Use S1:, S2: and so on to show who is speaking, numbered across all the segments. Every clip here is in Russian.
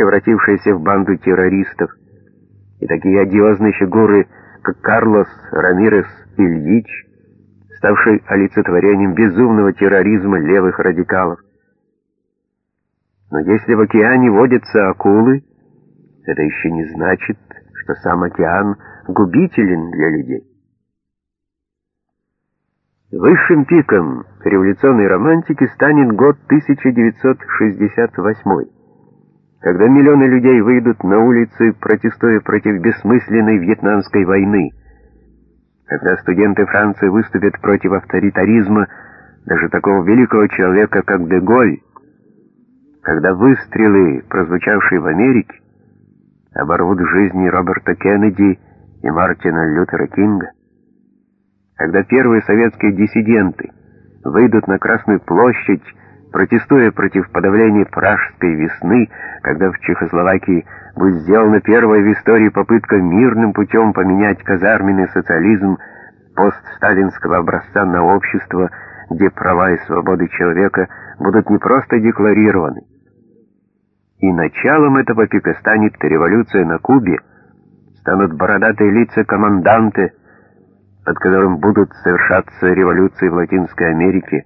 S1: превратившаяся в банду террористов, и такие одиозные фигуры, как Карлос Рамирес Ильич, ставший олицетворением безумного терроризма левых радикалов. Но если в океане водятся акулы, это еще не значит, что сам океан губителен для людей. Высшим пиком революционной романтики станет год 1968 когда миллионы людей выйдут на улицы, протестуя против бессмысленной вьетнамской войны, когда студенты Франции выступят против авторитаризма даже такого великого человека, как Деголь, когда выстрелы, прозвучавшие в Америке, оборвут жизни Роберта Кеннеди и Мартина Лютера Кинга, когда первые советские диссиденты выйдут на Красную площадь протестуя против подавления пражской весны, когда в Чехословакии будет сделана первая в истории попытка мирным путем поменять казарменный социализм постсталинского образца на общество, где права и свободы человека будут не просто декларированы. И началом этого пика станет революция на Кубе, станут бородатые лица команданты, под которым будут совершаться революции в Латинской Америке,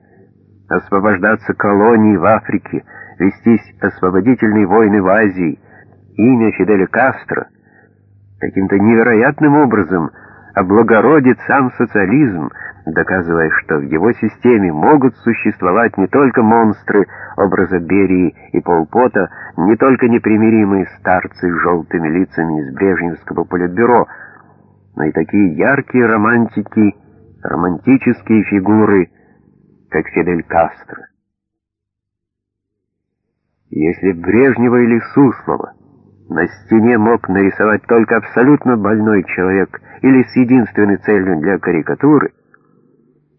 S1: освобождаться колонии в Африке, вестись освободительные войны в Азии, имя Фиделя Кастро каким-то невероятным образом облагородит сам социализм, доказывая, что в его системе могут существовать не только монстры образа Берии и Полпота, не только непримиримые старцы с желтыми лицами из Брежневского политбюро, но и такие яркие романтики, романтические фигуры — как Фидель Кастро. Если Брежнева или Суслова на стене мог нарисовать только абсолютно больной человек или с единственной целью для карикатуры,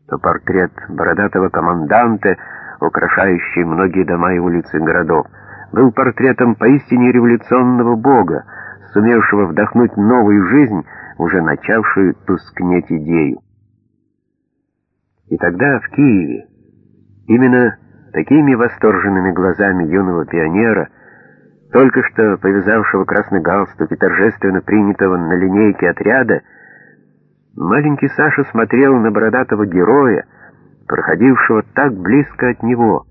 S1: то портрет бородатого команданта, украшающий многие дома и улицы городов, был портретом поистине революционного бога, сумевшего вдохнуть новую жизнь, уже начавшую тускнеть идею. И тогда в Киеве, именно такими восторженными глазами юного пионера, только что повязавшего красный галстук и торжественно принятого на линейке отряда, маленький Саша смотрел на бородатого героя, проходившего так близко от него.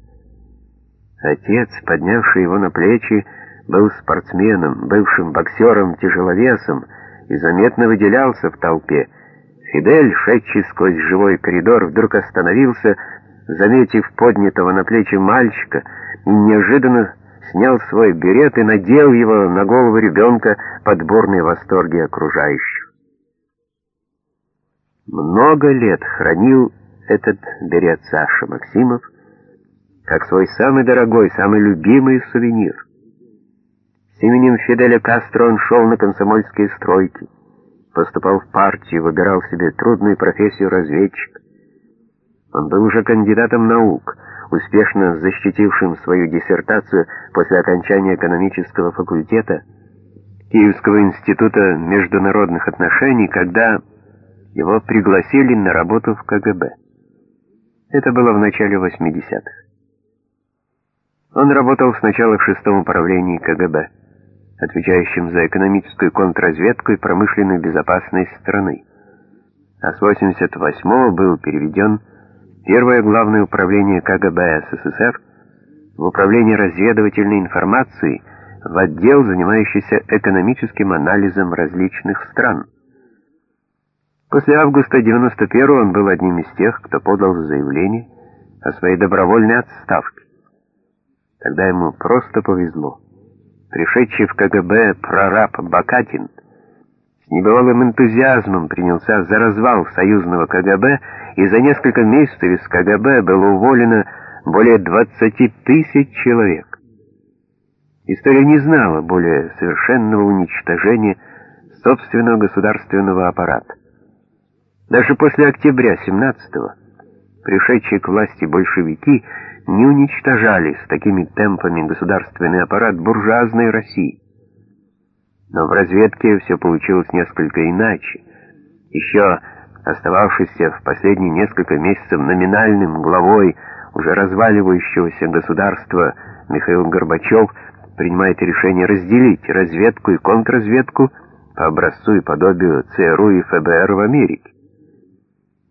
S1: Отец, поднявший его на плечи, был спортсменом, бывшим боксером-тяжеловесом и заметно выделялся в толпе, Фидель, шедший сквозь живой коридор, вдруг остановился, заметив поднятого на плечи мальчика, и неожиданно снял свой берет и надел его на голову ребенка под бурные восторги окружающих. Много лет хранил этот берет Саша Максимов как свой самый дорогой, самый любимый сувенир. С именем Фиделя Кастро он шел на комсомольские стройки поступал в партию, выбирал себе трудную профессию разведчика. Он был уже кандидатом наук, успешно защитившим свою диссертацию после окончания экономического факультета Киевского института международных отношений, когда его пригласили на работу в КГБ. Это было в начале 80-х. Он работал сначала в шестом управлении КГБ отвечающим за экономическую контрразведку и промышленную безопасность страны. А с 88-го был переведен первое главное управление КГБ СССР в управление разведывательной информацией в отдел, занимающийся экономическим анализом различных стран. После августа 91-го он был одним из тех, кто подал заявление о своей добровольной отставке. Тогда ему просто повезло пришедший в КГБ прораб Бакатин, с небывалым энтузиазмом принялся за развал союзного КГБ, и за несколько месяцев из КГБ было уволено более 20 тысяч человек. История не знала более совершенного уничтожения собственного государственного аппарата. Даже после октября 17-го пришедшие к власти большевики не уничтожали с такими темпами государственный аппарат буржуазной России. Но в разведке все получилось несколько иначе. Еще остававшийся в последние несколько месяцев номинальным главой уже разваливающегося государства Михаил Горбачев принимает решение разделить разведку и контрразведку по образцу и подобию ЦРУ и ФБР в Америке.